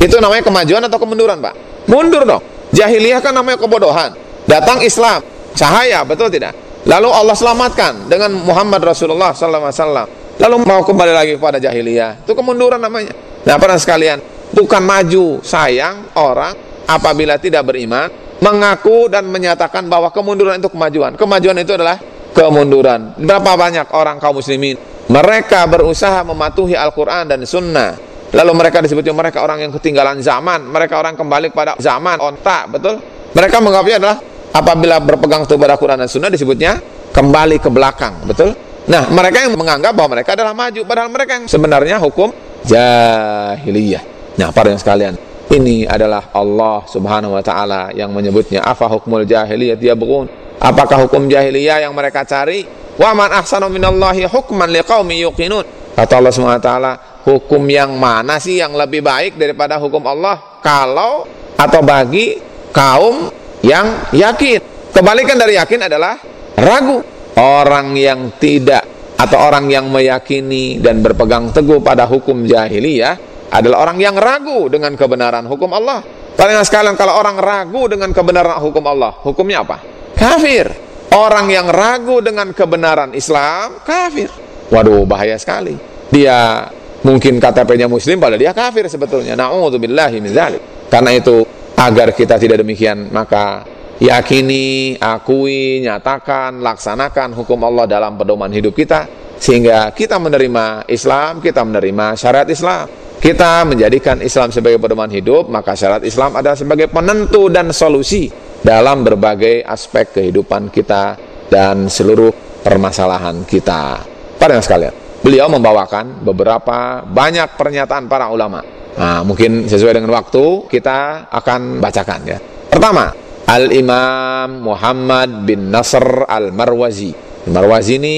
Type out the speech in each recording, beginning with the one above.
Itu namanya kemajuan atau kemunduran, Pak? Mundur dong. Jahiliyah kan namanya kebodohan. Datang Islam, cahaya, betul tidak? Lalu Allah selamatkan dengan Muhammad Rasulullah SAW. Lalu mau kembali lagi kepada jahiliyah. Itu kemunduran namanya. Nah, para sekalian, bukan maju, sayang orang apabila tidak beriman, mengaku dan menyatakan bahwa kemunduran itu kemajuan. Kemajuan itu adalah kemunduran. Berapa banyak orang kaum muslimin mereka berusaha mematuhi Al-Quran dan Sunnah Lalu mereka disebutnya mereka orang yang ketinggalan zaman Mereka orang kembali kepada zaman ontak, betul? Mereka menganggapnya adalah apabila berpegang kepada Quran dan Sunnah disebutnya kembali ke belakang, betul? Nah, mereka yang menganggap bahwa mereka adalah maju Padahal mereka yang sebenarnya hukum jahiliyah Nah, para yang sekalian Ini adalah Allah subhanahu wa ta'ala yang menyebutnya Afa hukmul jahiliyah dia berun Apakah hukum jahiliyah yang mereka cari? Wa man ahsanu minallahi hukman liqaumi yuqinun. Kata Allah SWT, hukum yang mana sih yang lebih baik daripada hukum Allah? Kalau atau bagi kaum yang yakin. Kebalikan dari yakin adalah ragu. Orang yang tidak atau orang yang meyakini dan berpegang teguh pada hukum jahiliyah adalah orang yang ragu dengan kebenaran hukum Allah. Paling sekalian kalau orang ragu dengan kebenaran hukum Allah, hukumnya apa? Kafir. Orang yang ragu dengan kebenaran Islam kafir. Waduh, bahaya sekali. Dia mungkin KTP-nya muslim padahal dia kafir sebetulnya. Nauzubillahi min dzalik. Karena itu agar kita tidak demikian, maka yakini, akui, nyatakan, laksanakan hukum Allah dalam pedoman hidup kita sehingga kita menerima Islam, kita menerima syariat Islam. Kita menjadikan Islam sebagai pedoman hidup, maka syariat Islam adalah sebagai penentu dan solusi dalam berbagai aspek kehidupan kita dan seluruh permasalahan kita. Pada sekalian, beliau membawakan beberapa banyak pernyataan para ulama. Nah, mungkin sesuai dengan waktu kita akan bacakan ya. Pertama, Al-Imam Muhammad bin Nasr Al-Marwazi. Marwazi ini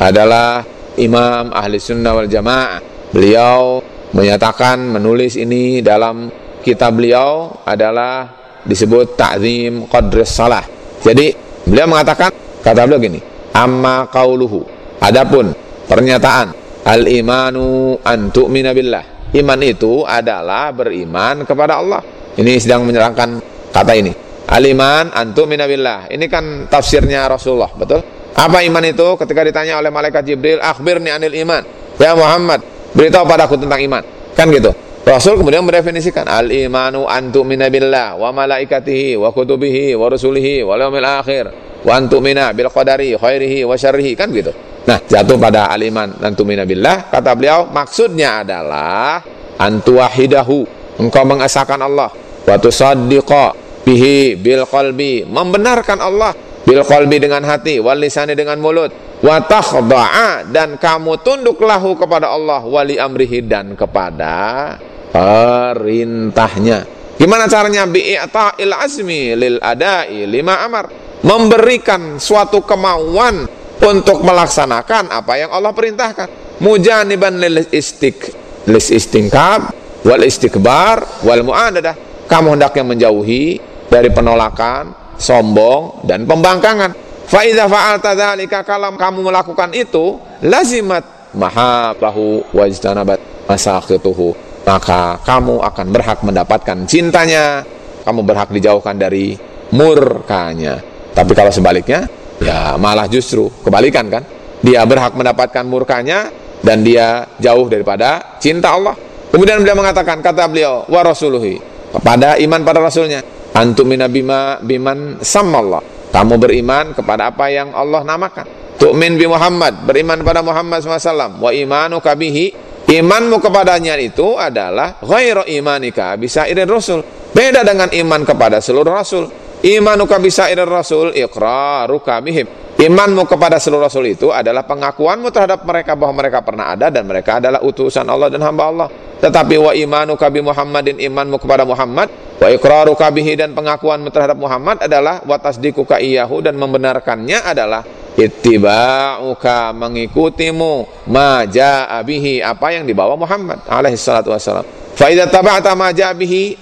adalah imam ahli sunnah wal jamaah. Beliau menyatakan menulis ini dalam kitab beliau adalah disebut ta'zim qadris salah. Jadi beliau mengatakan kata beliau gini, amma qauluhu. Adapun pernyataan al imanu an tu'mina billah. Iman itu adalah beriman kepada Allah. Ini sedang menyerangkan kata ini. Al iman an tu'mina billah. Ini kan tafsirnya Rasulullah, betul? Apa iman itu? Ketika ditanya oleh malaikat Jibril, akhbirni anil iman. Ya Muhammad, beritahu padaku tentang iman. Kan gitu. Rasul kemudian mendefinisikan al-imanu antu billah wa malaikatihi wa kutubihi wa rusulihi wa yaumil akhir wa mina bil qadari khairihi wa syarrihi. Kan gitu. Nah, jatuh pada al-iman. Mina billah. Kata beliau maksudnya adalah antu wahidahu engkau mengesahkan Allah. Wa tusaddiqa bihi bil qalbi. Membenarkan Allah bil qalbi dengan hati wal lisani dengan mulut. Wa takhda'a dan kamu tunduk lahu kepada Allah wali amrihi dan kepada perintahnya. Gimana caranya? Bi'ta'il azmi lil adai lima amar? Memberikan suatu kemauan untuk melaksanakan apa yang Allah perintahkan. Mujaniban lil istik lis istingkab wal istikbar wal mu'adadah. Kamu hendaknya menjauhi dari penolakan, sombong dan pembangkangan. Fa idza fa'alta dzalika kalau kamu melakukan itu lazimat mahabahu wajtanabat masakhituhu maka kamu akan berhak mendapatkan cintanya, kamu berhak dijauhkan dari murkanya. Tapi kalau sebaliknya, ya malah justru kebalikan kan? Dia berhak mendapatkan murkanya dan dia jauh daripada cinta Allah. Kemudian beliau mengatakan, kata beliau, wa rasuluhi, kepada iman pada rasulnya, antum bima biman Allah. Kamu beriman kepada apa yang Allah namakan. Tu'min bi Muhammad, beriman pada Muhammad SAW. Wa imanu kabihi, Imanmu kepadanya itu adalah ghairu imanika bisa irin rasul. Beda dengan iman kepada seluruh rasul. Imanuka bisa rasul iqraruka bihim. Imanmu kepada seluruh rasul itu adalah pengakuanmu terhadap mereka bahwa mereka pernah ada dan mereka adalah utusan Allah dan hamba Allah. Tetapi wa imanuka bi Muhammadin imanmu kepada Muhammad wa iqraruka bihi dan pengakuanmu terhadap Muhammad adalah wa tasdiquka iyahu dan membenarkannya adalah ittiba'uka mengikutimu ma ja'a bihi apa yang dibawa Muhammad alaihi salatu wasalam fa idza taba'ta ma ja'a bihi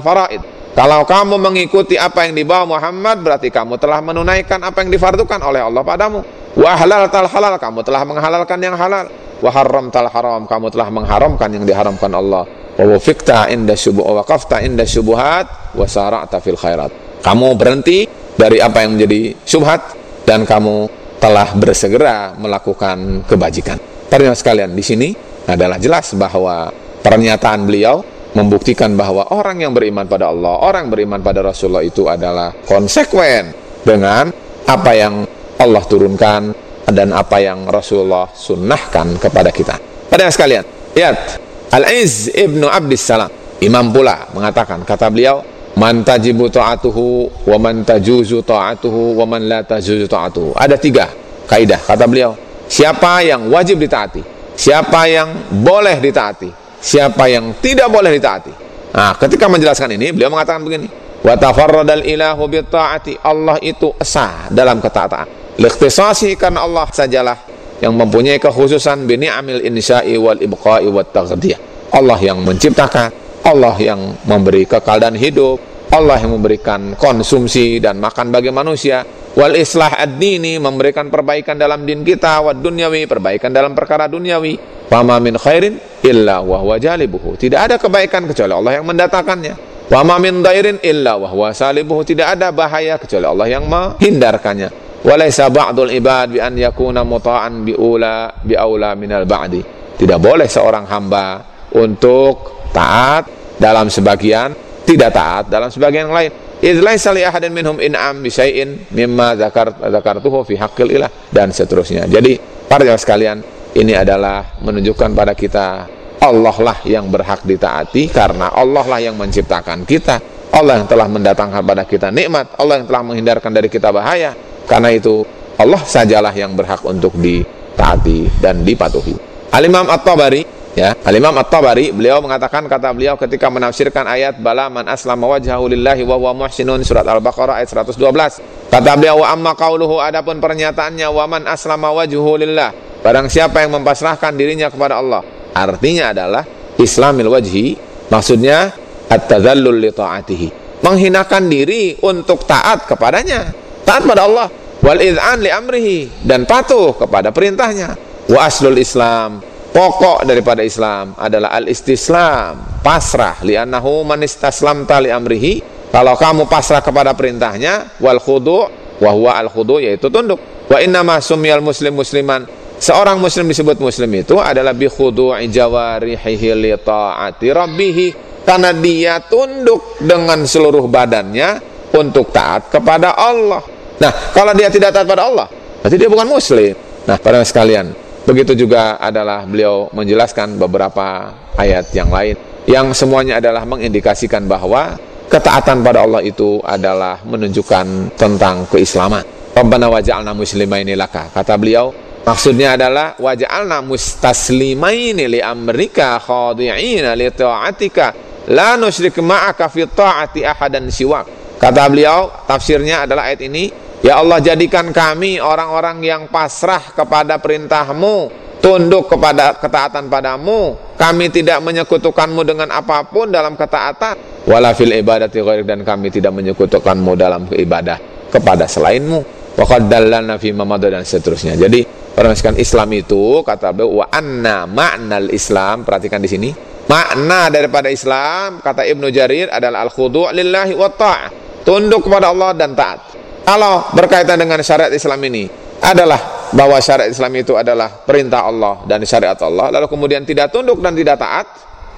faraid kalau kamu mengikuti apa yang dibawa Muhammad berarti kamu telah menunaikan apa yang difardukan oleh Allah padamu. Wa tal halal kamu telah menghalalkan yang halal. Wa tal haram kamu telah mengharamkan yang diharamkan Allah. Wa wufiqta inda syubuh wa waqafta inda syubuhat wa sara'ta fil khairat. Kamu berhenti dari apa yang menjadi syubhat dan kamu telah bersegera melakukan kebajikan. Para sekalian di sini adalah jelas bahwa pernyataan beliau membuktikan bahwa orang yang beriman pada Allah, orang beriman pada Rasulullah itu adalah konsekuen dengan apa yang Allah turunkan dan apa yang Rasulullah sunnahkan kepada kita. Pada sekalian, lihat Al-Iz ibnu Abdis Salam, imam pula mengatakan, kata beliau, Man tajibu ta'atuhu wa man tajuzu ta'atuhu wa man la tajuzu ta'atuhu. Ada tiga kaidah, kata beliau. Siapa yang wajib ditaati, siapa yang boleh ditaati, siapa yang tidak boleh ditaati. Nah, ketika menjelaskan ini, beliau mengatakan begini, wa tafarradal ilahu bi ta'ati. Allah itu esa dalam ketaatan. Likhtisasi karena Allah sajalah yang mempunyai kekhususan bini amil insya'i wal ibqa'i wat taghdiyah. Allah yang menciptakan, Allah yang memberi kekal dan hidup, Allah yang memberikan konsumsi dan makan bagi manusia. Wal islah ad-dini memberikan perbaikan dalam din kita, wad dunyawi perbaikan dalam perkara dunyawi. Fama min khairin illa wa huwa jalibuhu. Tidak ada kebaikan kecuali Allah yang mendatangkannya. Wa ma min dairin illa wa huwa salibuhu. Tidak ada bahaya kecuali Allah yang menghindarkannya walaysa ba'dul ibad bi an yakuna muta'an bi ula bi aula minal ba'di tidak boleh seorang hamba untuk taat dalam sebagian tidak taat dalam sebagian yang lain. Idh laysa li ahadin minhum in'am bi syai'in mimma zakar zakartuhu fi haqqil ilah dan seterusnya. Jadi para jemaah sekalian ini adalah menunjukkan pada kita Allah lah yang berhak ditaati karena Allah lah yang menciptakan kita. Allah yang telah mendatangkan pada kita nikmat. Allah yang telah menghindarkan dari kita bahaya. Karena itu Allah sajalah yang berhak untuk ditaati dan dipatuhi. Al-Imam At-Tabari ya, Al-Imam At-Tabari beliau mengatakan kata beliau ketika menafsirkan ayat bala man aslama wajhahu lillahi wa huwa muhsinun surat Al-Baqarah ayat 112. Kata beliau wa amma qauluhu adapun pernyataannya wa man aslama wajhuhu lillah. Barang siapa yang mempasrahkan dirinya kepada Allah. Artinya adalah Islamil wajhi maksudnya at-tadhallul li ta'atihi. Menghinakan diri untuk taat kepadanya taat pada Allah wal iz'an li amrihi dan patuh kepada perintahnya wa aslul islam pokok daripada Islam adalah al istislam pasrah. Li annahu man istaslamta li amrihi kalau kamu pasrah kepada perintahnya wal khudu wa huwa al khudu yaitu tunduk. Wa inna ma sumyal muslim musliman. Seorang muslim disebut muslim itu adalah bi khudu'i jawarihi li ta'ati rabbih karena dia tunduk dengan seluruh badannya untuk taat kepada Allah. Nah, kalau dia tidak taat pada Allah, berarti dia bukan muslim. Nah, para sekalian, begitu juga adalah beliau menjelaskan beberapa ayat yang lain yang semuanya adalah mengindikasikan bahwa ketaatan pada Allah itu adalah menunjukkan tentang keislaman. Rabbana waja'alna muslimaini laka. Kata beliau, maksudnya adalah waja'alna mustaslimaini li amrika khadi'ina li ta'atika la nusyrik ma'aka fi ta'ati ahadan siwak. Kata beliau, tafsirnya adalah ayat ini Ya Allah jadikan kami orang-orang yang pasrah kepada perintahmu Tunduk kepada ketaatan padamu. Kami tidak menyekutukanmu dengan apa pun dalam ketaatan. Walafil ibadati ghair dan kami tidak menyekutukanmu dalam ibadah kepada selainmu. Waqaddallana fi mamadu dan seterusnya. Jadi orang Islam itu kata beliau wa anna ma'nal Islam. Perhatikan di sini. Makna daripada Islam kata Ibnu Jarir adalah al khudu' lillahi wa ta'ah. Tunduk kepada Allah dan taat kalau berkaitan dengan syariat Islam ini adalah bahwa syariat Islam itu adalah perintah Allah dan syariat Allah lalu kemudian tidak tunduk dan tidak taat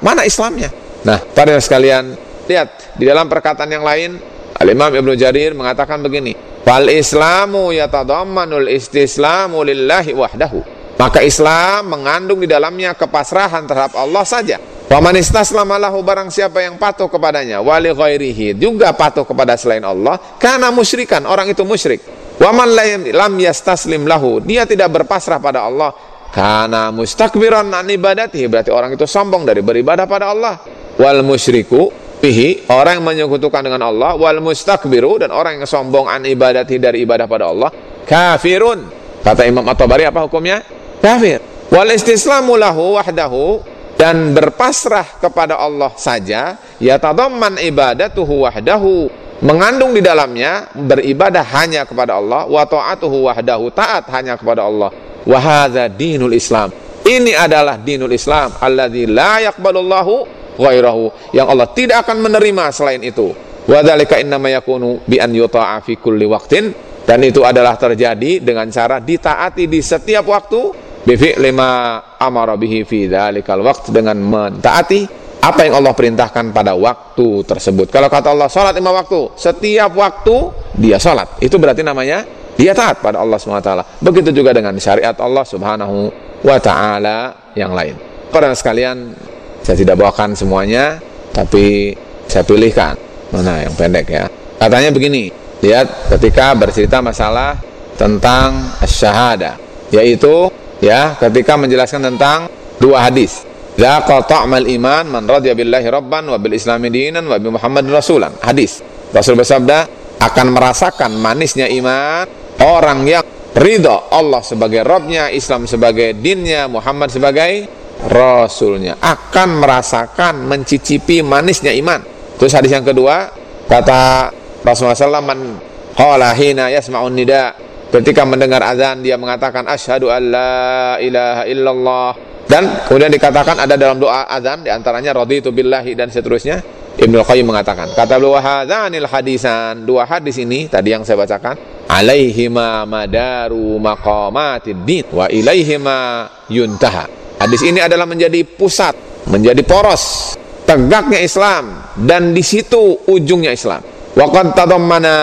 mana Islamnya? Nah para sekalian lihat di dalam perkataan yang lain Al-Imam Ibnu Jarir mengatakan begini fal islamu yatadammanul istislamu lillahi wahdahu. Maka Islam mengandung di dalamnya kepasrahan terhadap Allah saja Waman istaslama lahu barang siapa yang patuh kepadanya wali ghairihi juga patuh kepada selain Allah karena musyrikan orang itu musyrik. Waman lam yastaslim lahu dia tidak berpasrah pada Allah karena mustakbiran an ibadatihi berarti orang itu sombong dari beribadah pada Allah. Wal musyriku bihi orang yang menyekutukan dengan Allah wal mustakbiru dan orang yang sombong an ibadati dari ibadah pada Allah kafirun. Kata Imam At-Tabari apa hukumnya? Kafir. Wal istislamu lahu wahdahu dan berpasrah kepada Allah saja ya tadamman ibadatuhu wahdahu. Mengandung di dalamnya beribadah hanya kepada Allah wa ta'atuhu wahdahu taat hanya kepada Allah. Wa hadza dinul Islam. Ini adalah dinul Islam alladzi la yaqbalullahu ghairahu. Yang Allah tidak akan menerima selain itu. Wa dzalika innama yakunu bi an yuta'a fi kulli waqtin. Dan itu adalah terjadi dengan cara ditaati di setiap waktu bifi lima amara bihi fi dzalikal waqt dengan mentaati apa yang Allah perintahkan pada waktu tersebut. Kalau kata Allah salat lima waktu, setiap waktu dia salat. Itu berarti namanya dia taat pada Allah SWT. Begitu juga dengan syariat Allah Subhanahu wa taala yang lain. Para sekalian, saya tidak bawakan semuanya, tapi saya pilihkan mana yang pendek ya. Katanya begini, lihat ketika bercerita masalah tentang syahada, yaitu ya ketika menjelaskan tentang dua hadis Zaqa iman man radhiya billahi rabban wa bil islami dinan wa bi Muhammadin rasulan. Hadis. Rasul bersabda akan merasakan manisnya iman orang yang ridho Allah sebagai Robnya, Islam sebagai dinnya, Muhammad sebagai Rasulnya akan merasakan mencicipi manisnya iman. Terus hadis yang kedua kata Rasulullah SAW man qala hina yasma'un nida ketika mendengar azan dia mengatakan asyhadu an la ilaha illallah dan kemudian dikatakan ada dalam doa azan di antaranya raditu billahi dan seterusnya. Ibnu Qayyim mengatakan, kata beliau hadzanil hadisan, dua hadis ini tadi yang saya bacakan, alaihima madaru maqamatid din wa ilaihima yuntaha. Hadis ini adalah menjadi pusat, menjadi poros tegaknya Islam dan di situ ujungnya Islam. Wa qad tadammana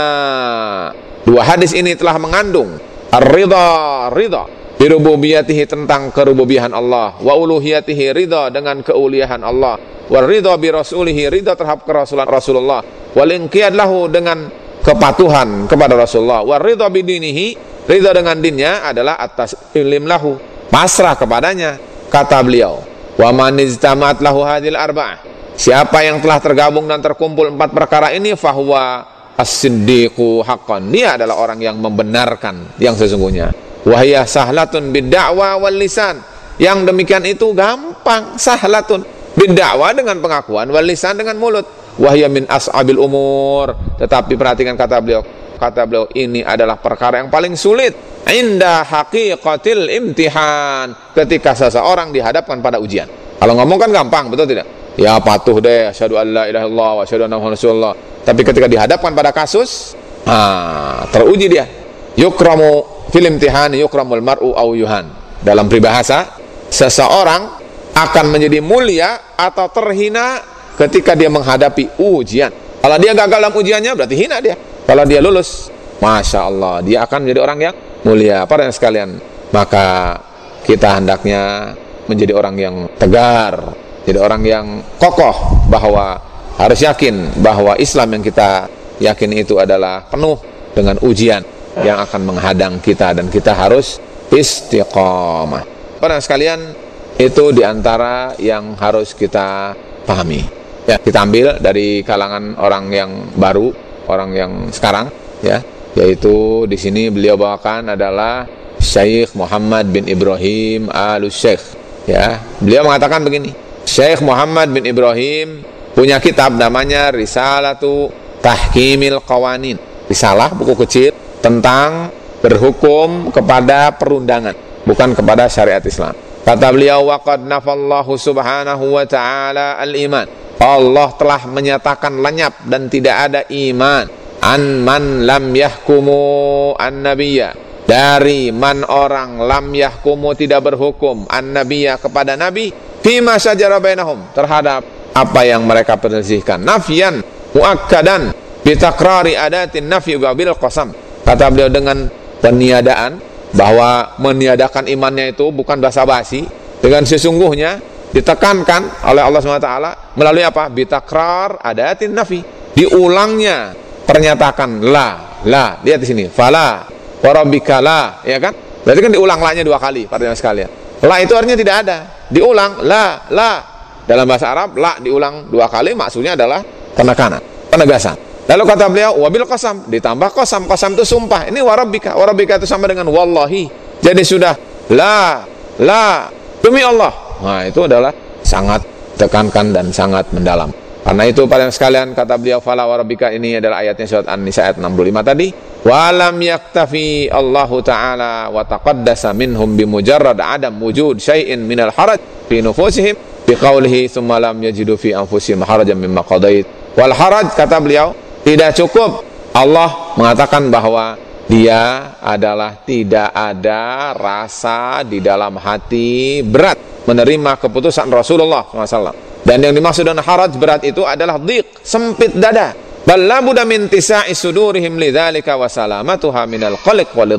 dua hadis ini telah mengandung ar-ridha, ridha. Birububiyatihi tentang kerububihan Allah. Wa uluhiyatihi ridha dengan keuliahan Allah. Wa ridha bi rasulihi ridha terhadap kerasulan Rasulullah. Wal inqiyad dengan kepatuhan kepada Rasulullah. Wa ridha bidinihi ridha dengan dinnya adalah atas ilim lahu. Pasrah kepadanya kata beliau. Wa man lahu hadil arba'ah. Siapa yang telah tergabung dan terkumpul empat perkara ini fahuwa as-siddiqu haqqan. Dia adalah orang yang membenarkan yang sesungguhnya. Wahya sahlatun bidda'wa wal lisan. Yang demikian itu gampang. Sahlatun bidda'wa dengan pengakuan wal lisan dengan mulut. Wahya min as'abil umur. Tetapi perhatikan kata beliau. Kata beliau ini adalah perkara yang paling sulit. Inda haqiqatil imtihan. Ketika seseorang dihadapkan pada ujian. Kalau ngomong kan gampang betul tidak? Ya patuh deh. Asyhadu alla ilaha illallah wa asyhadu anna rasulullah tapi ketika dihadapkan pada kasus ah, teruji dia yukramu fil imtihan yukramul mar'u au yuhan. Dalam peribahasa, seseorang akan menjadi mulia atau terhina ketika dia menghadapi ujian. Kalau dia gagal dalam ujiannya berarti hina dia. Kalau dia lulus, masya Allah, dia akan menjadi orang yang mulia. Para sekalian, maka kita hendaknya menjadi orang yang tegar, jadi orang yang kokoh bahwa harus yakin bahwa Islam yang kita yakin itu adalah penuh dengan ujian yang akan menghadang kita dan kita harus istiqomah. Para sekalian, itu di antara yang harus kita pahami. Ya, kita ambil dari kalangan orang yang baru, orang yang sekarang, ya, yaitu di sini beliau bawakan adalah Syekh Muhammad bin Ibrahim al Syekh. Ya, beliau mengatakan begini. Syekh Muhammad bin Ibrahim punya kitab namanya Risalatu Tahkimil Qawanin. Risalah buku kecil tentang berhukum kepada perundangan bukan kepada syariat Islam. Kata beliau waqad nafallahu subhanahu wa ta'ala al-iman. Allah telah menyatakan lenyap dan tidak ada iman. An man lam yahkumu an nabiyya. Dari man orang lam yahkumu tidak berhukum an nabiyya kepada nabi fima syajara bainahum terhadap apa yang mereka perselisihkan nafyan muakkadan bitakrari adatin nafyi bil qasam Kata beliau dengan peniadaan bahwa meniadakan imannya itu bukan basa-basi dengan sesungguhnya ditekankan oleh Allah SWT melalui apa? Bitakrar adatin nafi. Diulangnya pernyataan la, la. Lihat di sini. Fala, warabika la, ya kan? Berarti kan diulang la-nya dua kali, pada sekalian. La itu artinya tidak ada. Diulang la, la. Dalam bahasa Arab la diulang dua kali maksudnya adalah penekanan, penegasan. Lalu kata beliau, wabil kosam, ditambah kosam, kosam itu sumpah. Ini warabika, warabika itu sama dengan wallahi. Jadi sudah la, la, demi Allah. Nah itu adalah sangat tekankan dan sangat mendalam. Karena itu pada sekalian kata beliau fala warabika ini adalah ayatnya surat An-Nisa ayat 65 tadi. Walam yaktafi Allah Ta'ala wa taqaddasa minhum bimujarrad adam wujud syai'in minal haraj fi nufusihim biqaulihi tsumma lam yajidu fi anfusihim harajan mimma qadait wal haraj kata beliau tidak cukup Allah mengatakan bahwa dia adalah tidak ada rasa di dalam hati berat menerima keputusan Rasulullah SAW. Dan yang dimaksud dengan haraj berat itu adalah dik, sempit dada. Ballabuda min tisa'i sudurihim lidzalika wa salamatuha minal qaliq wal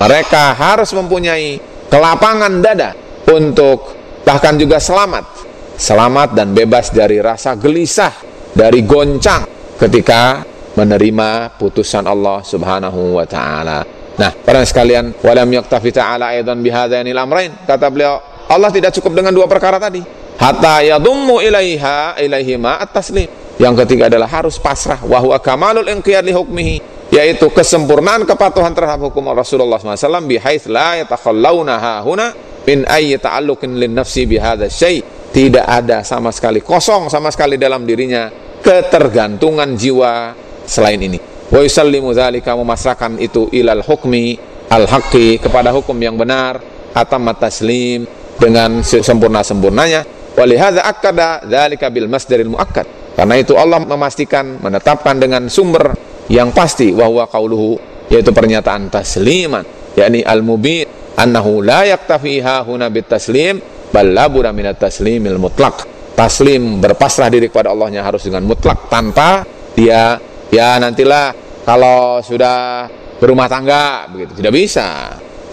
Mereka harus mempunyai kelapangan dada untuk bahkan juga selamat selamat dan bebas dari rasa gelisah dari goncang ketika menerima putusan Allah Subhanahu wa taala. Nah, para sekalian, walam yaktafi ta'ala aidan bihadzainil amrain. Kata beliau, Allah tidak cukup dengan dua perkara tadi. Hatta yadummu ilaiha ilaihima at-taslim. Yang ketiga adalah harus pasrah wa huwa kamalul inqiyad li hukmihi yaitu kesempurnaan kepatuhan terhadap hukum Rasulullah SAW bihaits la yatakhallawna huna min ayyi ta'alluqin lin nafsi bihadza syai. Tidak ada sama sekali kosong sama sekali dalam dirinya ketergantungan jiwa selain ini. Wa yusallimu dzalika memasrahkan itu ilal hukmi al haqqi kepada hukum yang benar atammat taslim dengan sempurna-sempurnanya walihadza akkada dzalika bil masdaril muakkad. Karena itu Allah memastikan menetapkan dengan sumber yang pasti bahwa qauluhu yaitu pernyataan tasliman yakni al-mubin annahu la yaktafi huna bit taslim bal labura minat taslimil mutlak. Taslim berpasrah diri kepada Allahnya harus dengan mutlak. Tanpa dia ya nantilah kalau sudah berumah tangga begitu. Tidak bisa.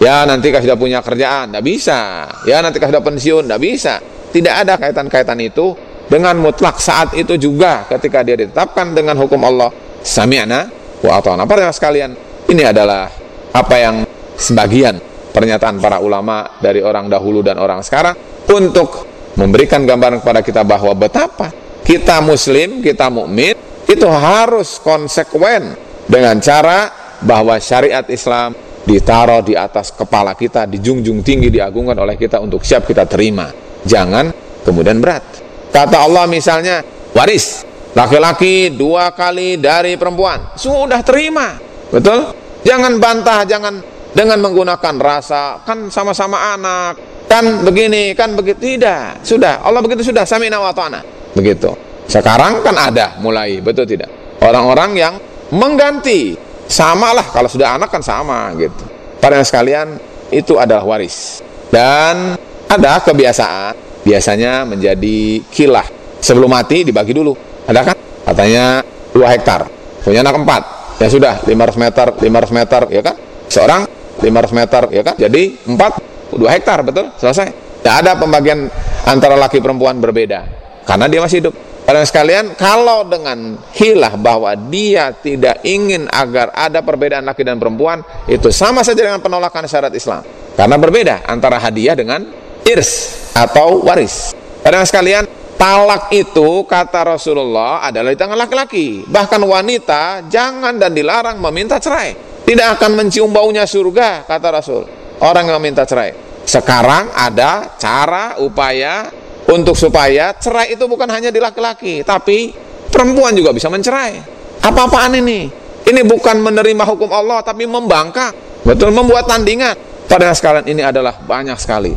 Ya nanti kalau sudah punya kerjaan? Tidak bisa. Ya nanti kalau sudah pensiun? Tidak bisa. Tidak ada kaitan-kaitan itu dengan mutlak. Saat itu juga ketika dia ditetapkan dengan hukum Allah sami'na wa ata'na. Para sekalian ini adalah apa yang sebagian pernyataan para ulama dari orang dahulu dan orang sekarang untuk memberikan gambaran kepada kita bahwa betapa kita muslim, kita mukmin itu harus konsekuen dengan cara bahwa syariat Islam ditaruh di atas kepala kita, dijunjung tinggi, diagungkan oleh kita untuk siap kita terima. Jangan kemudian berat. Kata Allah misalnya, waris laki-laki dua kali dari perempuan, sudah terima. Betul? Jangan bantah, jangan dengan menggunakan rasa kan sama-sama anak kan begini kan begitu. Tidak sudah. Allah begitu sudah samina wa ta'ana begitu. Sekarang kan ada mulai betul tidak? Orang-orang yang mengganti samalah. Kalau sudah anak kan sama gitu. Pada sekalian itu adalah waris. Dan ada kebiasaan biasanya menjadi kilah. Sebelum mati dibagi dulu. Ada kan? Katanya dua hektar. Punya anak empat. Ya sudah 500 meter 500 meter ya kan? Seorang 500 meter ya kan jadi 4 2 hektar betul selesai tidak ada pembagian antara laki perempuan berbeda karena dia masih hidup Pada sekalian, kalau dengan hilah bahwa dia tidak ingin agar ada perbedaan laki dan perempuan, itu sama saja dengan penolakan syarat Islam. Karena berbeda antara hadiah dengan irs atau waris. Pada sekalian, talak itu kata Rasulullah adalah di tangan laki-laki. Bahkan wanita jangan dan dilarang meminta cerai tidak akan mencium baunya surga kata Rasul. Orang yang minta cerai. Sekarang ada cara upaya untuk supaya cerai itu bukan hanya di laki-laki tapi perempuan juga bisa mencerai. Apa-apaan ini? Ini bukan menerima hukum Allah tapi membangkang. Betul membuat tandingan. Pada sekalian ini adalah banyak sekali